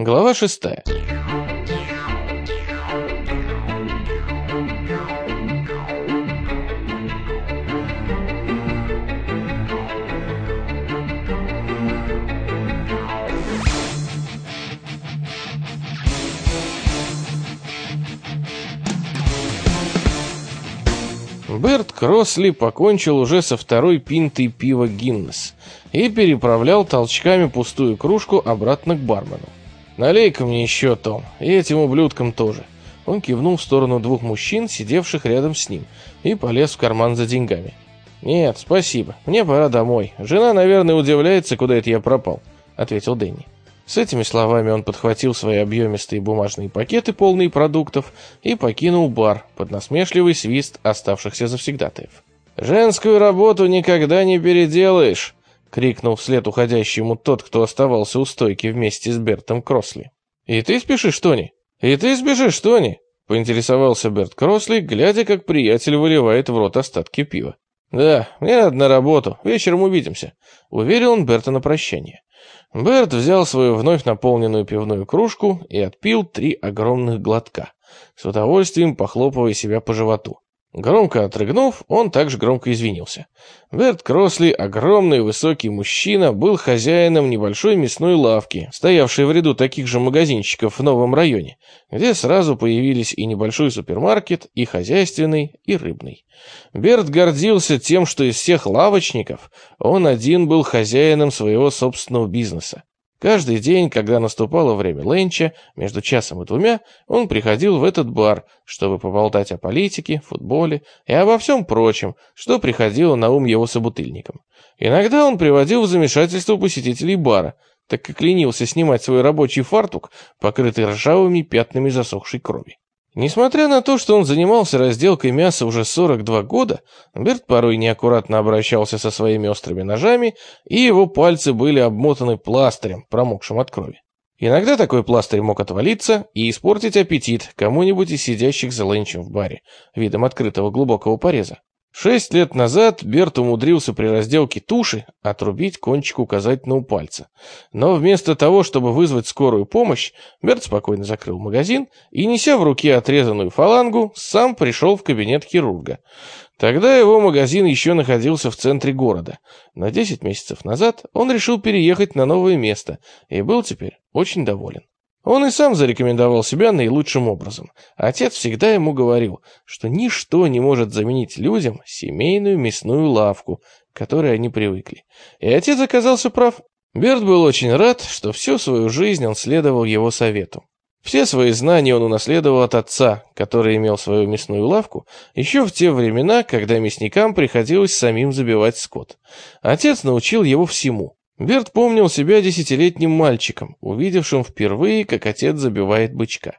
Глава шестая. Берт Кросли покончил уже со второй пинтой пива Гиннес и переправлял толчками пустую кружку обратно к бармену. «Налей-ка мне еще, Том, и этим ублюдкам тоже». Он кивнул в сторону двух мужчин, сидевших рядом с ним, и полез в карман за деньгами. «Нет, спасибо, мне пора домой. Жена, наверное, удивляется, куда это я пропал», — ответил Дэнни. С этими словами он подхватил свои объемистые бумажные пакеты, полные продуктов, и покинул бар под насмешливый свист оставшихся завсегдатаев. «Женскую работу никогда не переделаешь!» — крикнул вслед уходящему тот, кто оставался у стойки вместе с Бертом Кросли. «И ты спешишь, Тони? И ты спешишь, Тони?» — поинтересовался Берт Кросли, глядя, как приятель выливает в рот остатки пива. «Да, мне надо на работу, вечером увидимся», — уверил он Берта на прощание. Берт взял свою вновь наполненную пивную кружку и отпил три огромных глотка, с удовольствием похлопывая себя по животу. Громко отрыгнув, он также громко извинился. Берт Кросли, огромный высокий мужчина, был хозяином небольшой мясной лавки, стоявшей в ряду таких же магазинчиков в новом районе, где сразу появились и небольшой супермаркет, и хозяйственный, и рыбный. Берт гордился тем, что из всех лавочников он один был хозяином своего собственного бизнеса. Каждый день, когда наступало время ленча, между часом и двумя, он приходил в этот бар, чтобы поболтать о политике, футболе и обо всем прочем, что приходило на ум его собутыльникам. Иногда он приводил в замешательство посетителей бара, так как ленился снимать свой рабочий фартук, покрытый ржавыми пятнами засохшей крови. Несмотря на то, что он занимался разделкой мяса уже 42 года, Берт порой неаккуратно обращался со своими острыми ножами, и его пальцы были обмотаны пластырем, промокшим от крови. Иногда такой пластырь мог отвалиться и испортить аппетит кому-нибудь из сидящих за ленчем в баре, видом открытого глубокого пореза. Шесть лет назад Берт умудрился при разделке туши отрубить кончик указательного пальца. Но вместо того, чтобы вызвать скорую помощь, Берт спокойно закрыл магазин и, неся в руке отрезанную фалангу, сам пришел в кабинет хирурга. Тогда его магазин еще находился в центре города. Но 10 месяцев назад он решил переехать на новое место и был теперь очень доволен. Он и сам зарекомендовал себя наилучшим образом. Отец всегда ему говорил, что ничто не может заменить людям семейную мясную лавку, к которой они привыкли. И отец оказался прав. Берт был очень рад, что всю свою жизнь он следовал его совету. Все свои знания он унаследовал от отца, который имел свою мясную лавку еще в те времена, когда мясникам приходилось самим забивать скот. Отец научил его всему. Берт помнил себя десятилетним мальчиком, увидевшим впервые, как отец забивает бычка.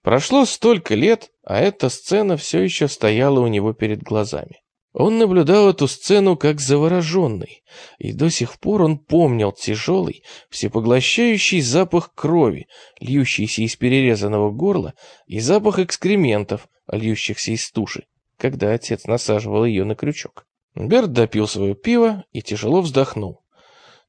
Прошло столько лет, а эта сцена все еще стояла у него перед глазами. Он наблюдал эту сцену как завороженный, и до сих пор он помнил тяжелый, всепоглощающий запах крови, льющийся из перерезанного горла, и запах экскрементов, льющихся из туши, когда отец насаживал ее на крючок. Берт допил свое пиво и тяжело вздохнул.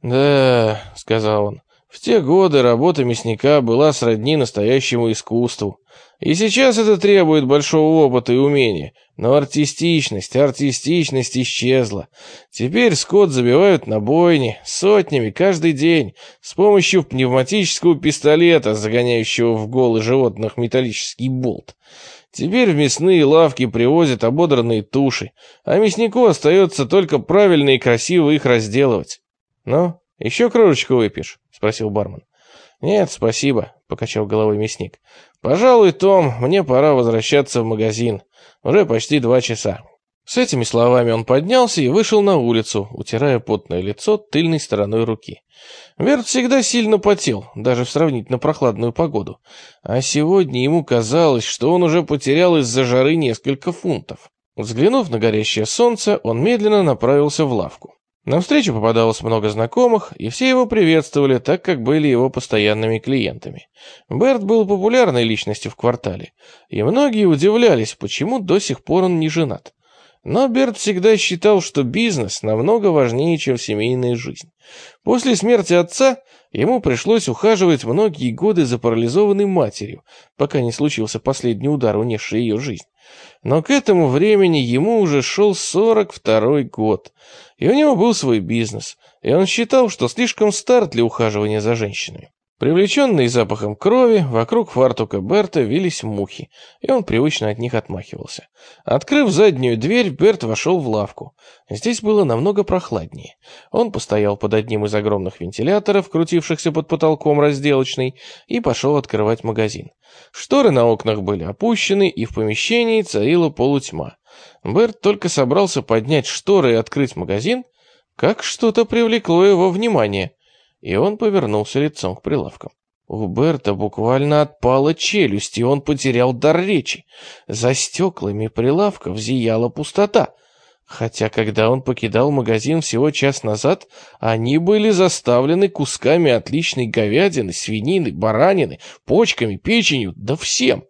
«Да», — сказал он, — «в те годы работа мясника была сродни настоящему искусству. И сейчас это требует большого опыта и умения. Но артистичность, артистичность исчезла. Теперь скот забивают на бойне, сотнями, каждый день, с помощью пневматического пистолета, загоняющего в голы животных металлический болт. Теперь в мясные лавки привозят ободранные туши, а мяснику остается только правильно и красиво их разделывать. «Ну, еще кружечку выпьешь?» — спросил бармен. «Нет, спасибо», — покачал головой мясник. «Пожалуй, Том, мне пора возвращаться в магазин. Уже почти два часа». С этими словами он поднялся и вышел на улицу, утирая потное лицо тыльной стороной руки. Верт всегда сильно потел, даже в сравнительно прохладную погоду. А сегодня ему казалось, что он уже потерял из-за жары несколько фунтов. Взглянув на горящее солнце, он медленно направился в лавку. На встречу попадалось много знакомых, и все его приветствовали, так как были его постоянными клиентами. Берт был популярной личностью в квартале, и многие удивлялись, почему до сих пор он не женат. Но Берт всегда считал, что бизнес намного важнее, чем семейная жизнь. После смерти отца ему пришлось ухаживать многие годы за парализованной матерью, пока не случился последний удар, унесший ее жизнь. Но к этому времени ему уже шел 42-й год, и у него был свой бизнес, и он считал, что слишком стар для ухаживания за женщинами. Привлеченный запахом крови, вокруг фартука Берта вились мухи, и он привычно от них отмахивался. Открыв заднюю дверь, Берт вошел в лавку. Здесь было намного прохладнее. Он постоял под одним из огромных вентиляторов, крутившихся под потолком разделочной, и пошел открывать магазин. Шторы на окнах были опущены, и в помещении царила полутьма. Берт только собрался поднять шторы и открыть магазин, как что-то привлекло его внимание — и он повернулся лицом к прилавкам. У Берта буквально отпала челюсть, и он потерял дар речи. За стеклами прилавков зияла пустота. Хотя, когда он покидал магазин всего час назад, они были заставлены кусками отличной говядины, свинины, баранины, почками, печенью, да всем.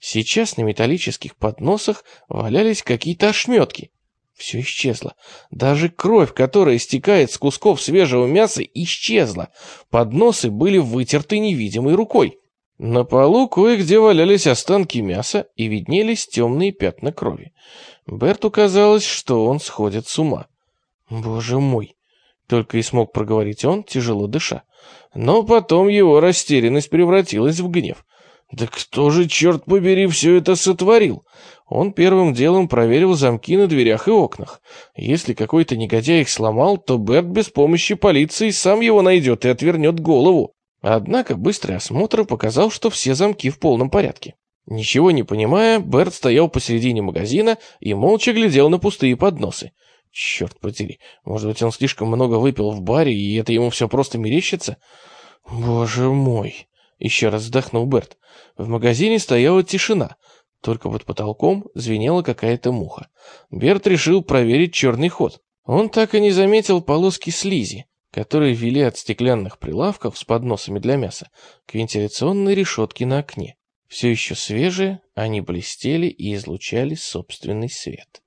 Сейчас на металлических подносах валялись какие-то ошметки. Все исчезло. Даже кровь, которая стекает с кусков свежего мяса, исчезла. Подносы были вытерты невидимой рукой. На полу кое-где валялись останки мяса и виднелись темные пятна крови. Берту казалось, что он сходит с ума. «Боже мой!» — только и смог проговорить он, тяжело дыша. Но потом его растерянность превратилась в гнев. «Да кто же, черт побери, все это сотворил?» Он первым делом проверил замки на дверях и окнах. Если какой-то негодяй их сломал, то Берт без помощи полиции сам его найдет и отвернет голову. Однако быстрый осмотр показал, что все замки в полном порядке. Ничего не понимая, Берт стоял посередине магазина и молча глядел на пустые подносы. Черт подери, может быть, он слишком много выпил в баре, и это ему все просто мерещится? Боже мой! Еще раз вздохнул Берт. В магазине стояла тишина. Только под потолком звенела какая-то муха. Берт решил проверить черный ход. Он так и не заметил полоски слизи, которые вели от стеклянных прилавков с подносами для мяса к вентиляционной решетке на окне. Все еще свежие, они блестели и излучали собственный свет.